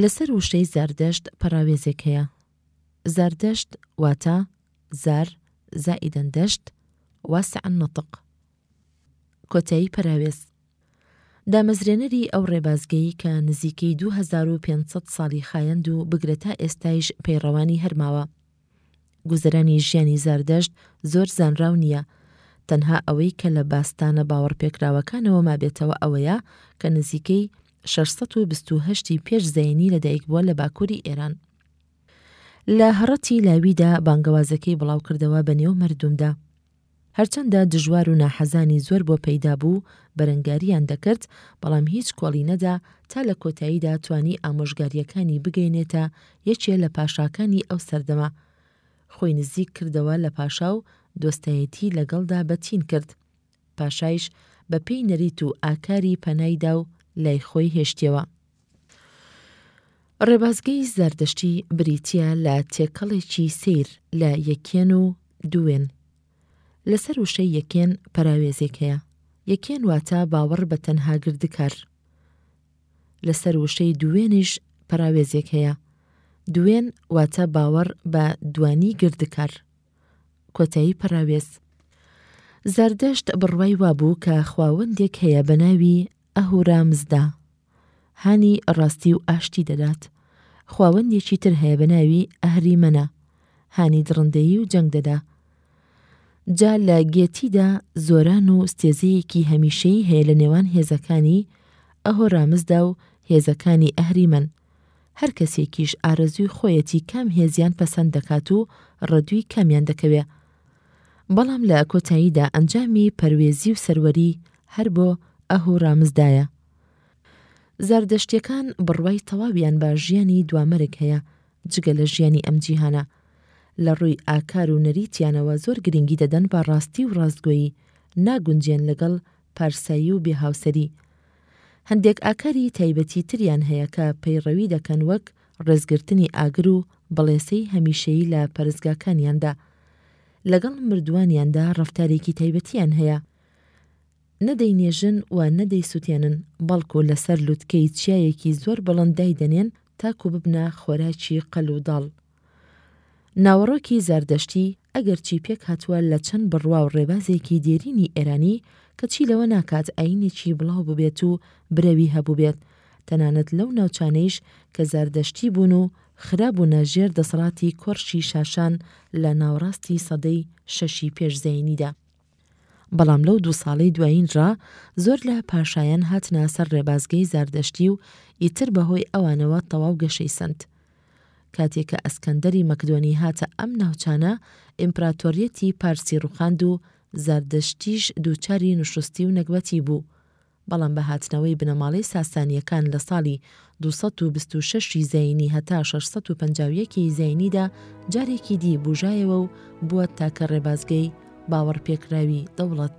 لەسەر وشەی زاردەشت پەڕاوێزێک هەیە، زاردەشت واتە، زار زائیدەن دەشت واسع النطق، کۆتایی پەراوێز. دامەزرێنەری ئەو ڕێبازگەی کە نزیکەی دوو هەزار و پێنج سەد ساڵی خایەند و بگرە تا ئێستایش پەیڕەوانی هەر ماوە، گوزەرانی ژیانی زەردەشت زۆر زانراو نییە، تەنها ئەوەی کە لە باستانە باوەڕپێکراوەکانەوە مابێتەوە ئەوەیە کە نزیکەی شەش سەد و بیست و هەشت ی پێش زەینی لەدایکبووە لە باکووری ئێران. لە هەڕەتی لاویدا بانگەوازەکەی بڵاوکردەوە بەنێو مەردومدا. هەرچەندە دژوار و ناحەزانی زۆر بۆ پەیدا بوو، بەرەنگاریان دەکرد، بەڵام هیچ کۆڵی نەدا، تا لە کۆتاییدا توانی ئامۆژگارییەکانی بگەینێتە یەکێ لە پاشاکانی ئەو سەردەمە. خۆی نزیک کردەوە لە پاشا و دۆستایەتیی لەگەڵدا بەتین کرد. پاشایش بە پێی نەریت و ئاکاری پەنای دا و لای خۆی هێشتیەوە. ڕێبازگەی زەردەشتی بریتیە لە تێکەڵێکی سیر لە یەکێن و دوێن لەسەر وشەی یەکێن پەراوێزێک هەیە یەکێن واتە باوەڕ بە تەنها گردکار لەسەر وشەی دوێنیش پەراوێزێک هەیە دوێن واتە باوەڕ بە دوانی گردکار کۆتایی پەراوێز زەردەشت بڕوای وابوو کە خواوەندێک هەیە بە ناوی ئەهورامزدا هانی ڕاستی و ئاشتی دەدات، خواوەندێکی تر هەیە بە ناوی ئەهریمەنە هانی دڕندەیی و جەنگ دەدا. جا لە گێتیدا زۆران و ستێزەیەکی هەمیشەیی هەیە لە نێوان هێزەکانی ئەهۆرامزدا و هێزەکانی ئەهریمەن، هەر کەسێکیش ئارەزووی خۆیەتی کام هێزیان پەسەند دەکات و ڕەدووی کامیان دەکەوێ. بەڵام لە کۆتاییدا ئەنجامی پەروێزی و سەروەری هەر بۆ ئەهو رامز دایە. زاردەشتیەکان بڕوای تەواویان بە ژیانی دوامەرگ هەیە جگە لە ژیانی ئەم جیهانە. لە ڕووی ئاکار و نەریتیانەوە زۆر گرنگی دەدەن بە ڕاستی و ڕاستگۆیی، ناگونجێن لەگەڵ پارسایی و بێهاوسەری. هەندێک ئاکاری تایبەتی تریان هەیە کە پەیڕەوی دەکەن وەک، ڕێزگرتنی ئاگر و بەڵێسەی هەمیشەیی لە پەرستگاکانیاندا. لەگەڵ مردووانیاندا ڕەفتارێکی تایبەتیان هەیە. نە دەینێژن و نە دەیسوتێنن، بەڵکو لەسەر لوتکەی چیایەکی زۆر بڵند دایدەنێن تاکو ببنە خۆراکی قەل و داڵ. ناوەڕۆکی زەردەشتی، ئەگەرچی پێکهاتووە لە چەند بڕوا و ڕێبازێکی دێرینی ئێرانی، کەچی لەوە ناکات ئایینێکی بڵاو ببێت و برەوی هەبووبێت، تەنانەت لەو ناوچانەیش کە زاردەشتی بوون و خرابوونە ژێر دەسەڵاتی کۆرشی شاشان لە ناوەڕاستی سەدەی شەشی پێش زایینیدا. بەڵام لەو دوو ساڵەی دوایین را زۆر لە پاشایان هاتنە سەر ڕێبازگەی زاردەشتی و ئیتر بەهۆی ئەوانەوە تەواو گەشەی سەند. کاتێ کە ئەسکەندەری مەکدۆنی هاتە ئەم ناوچانە ئیمپراتۆریەتی پارسی ڕوخاند و زاردەشتیش دووچاری نوشستی و نەگبەتی بوو، بەڵام بە هاتنەوەی بنەماڵەی ساسانییەکان لە ساڵی دوو سەد و بیست و شەش ی زایینی هەتا شەش سەد و پەنجا و یەک ی زایینیدا جارێکی دی بووژایەوە و بووە تاکە ڕێبازگەی باوەڕپێکراوی دەوڵەت.